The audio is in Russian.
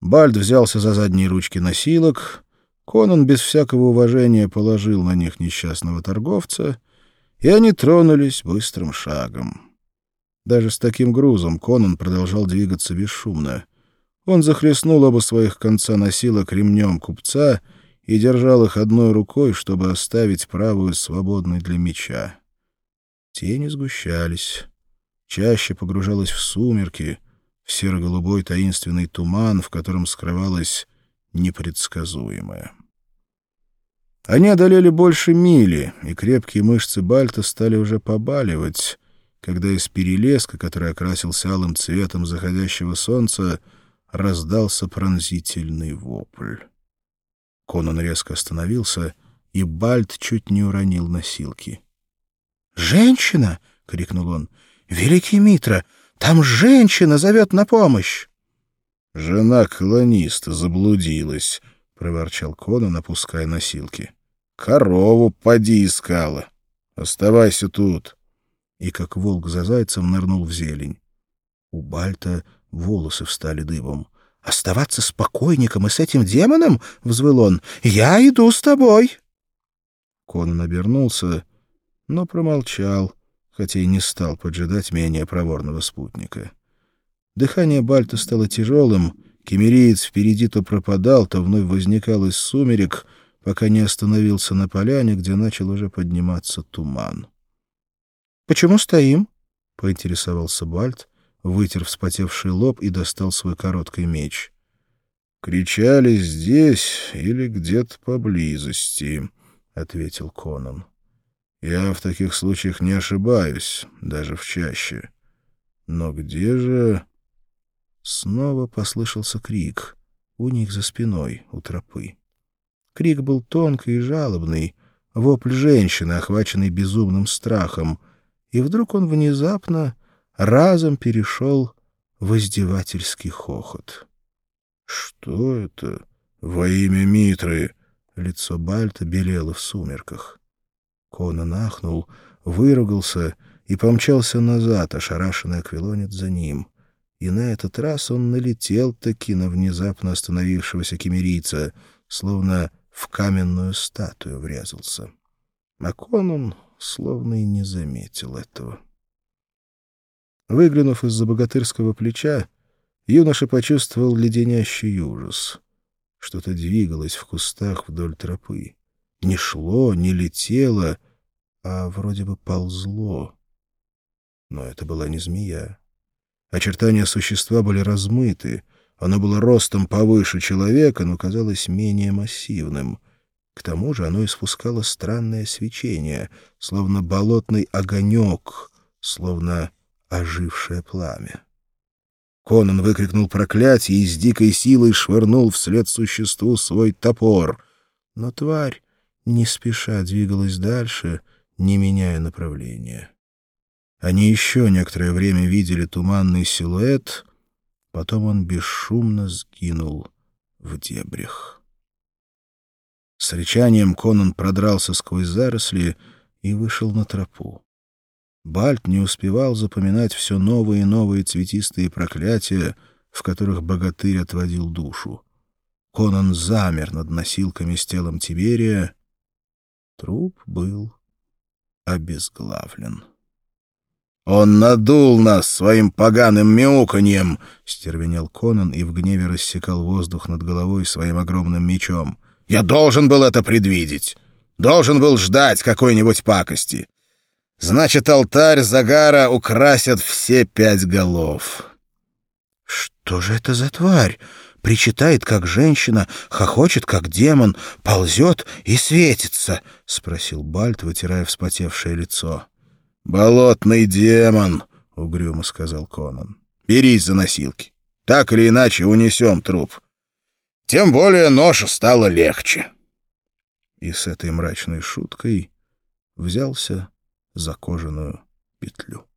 Бальд взялся за задние ручки носилок. Конан без всякого уважения положил на них несчастного торговца, и они тронулись быстрым шагом. Даже с таким грузом Конан продолжал двигаться бесшумно. Он захлестнул оба своих конца носилок ремнем купца и держал их одной рукой, чтобы оставить правую свободной для меча. Тени сгущались. Чаще погружалась в сумерки, серо-голубой таинственный туман, в котором скрывалось непредсказуемое. Они одолели больше мили, и крепкие мышцы Бальта стали уже побаливать, когда из перелеска, который окрасился алым цветом заходящего солнца, раздался пронзительный вопль. Конан резко остановился, и Бальт чуть не уронил носилки. «Женщина!» — крикнул он. «Великий Митра! Там женщина зовет на помощь!» «Жена колониста заблудилась», — проворчал Конан, опуская носилки. «Корову поди искала. Оставайся тут» и, как волк за зайцем, нырнул в зелень. У Бальта волосы встали дыбом. «Оставаться с покойником и с этим демоном?» — взвыл он. «Я иду с тобой!» Конан обернулся, но промолчал, хотя и не стал поджидать менее проворного спутника. Дыхание Бальта стало тяжелым, кемериец впереди то пропадал, то вновь возникал из сумерек, пока не остановился на поляне, где начал уже подниматься туман. «Почему стоим?» — поинтересовался Бальт, вытер вспотевший лоб и достал свой короткий меч. «Кричали здесь или где-то поблизости», — ответил Конан. «Я в таких случаях не ошибаюсь, даже в чаще. Но где же...» Снова послышался крик у них за спиной, у тропы. Крик был тонкий и жалобный, вопль женщины, охваченной безумным страхом — и вдруг он внезапно разом перешел в издевательский хохот. «Что это? Во имя Митры!» Лицо Бальта белело в сумерках. Конан ахнул, выругался и помчался назад, ошарашенный аквилонец за ним. И на этот раз он налетел таки на внезапно остановившегося кемерийца, словно в каменную статую врезался. А Конан словно и не заметил этого. Выглянув из-за богатырского плеча, юноша почувствовал леденящий ужас. Что-то двигалось в кустах вдоль тропы. Не шло, не летело, а вроде бы ползло. Но это была не змея. Очертания существа были размыты. Оно было ростом повыше человека, но казалось менее массивным — к тому же оно испускало странное свечение, словно болотный огонек, словно ожившее пламя. Конан выкрикнул проклятие и с дикой силой швырнул вслед существу свой топор. Но тварь не спеша двигалась дальше, не меняя направления. Они еще некоторое время видели туманный силуэт, потом он бесшумно сгинул в дебрях. С речанием Конан продрался сквозь заросли и вышел на тропу. Бальт не успевал запоминать все новые и новые цветистые проклятия, в которых богатырь отводил душу. Конан замер над носилками с телом Тиберия. Труп был обезглавлен. «Он надул нас своим поганым мяуканьем!» — стервенел Конан и в гневе рассекал воздух над головой своим огромным мечом. Я должен был это предвидеть. Должен был ждать какой-нибудь пакости. Значит, алтарь Загара украсят все пять голов. Что же это за тварь? Причитает, как женщина, хохочет, как демон, ползет и светится, — спросил Бальт, вытирая вспотевшее лицо. — Болотный демон, — угрюмо сказал Конан. — Берись за носилки. Так или иначе унесем труп. Тем более ноша стала легче. И с этой мрачной шуткой взялся за кожаную петлю.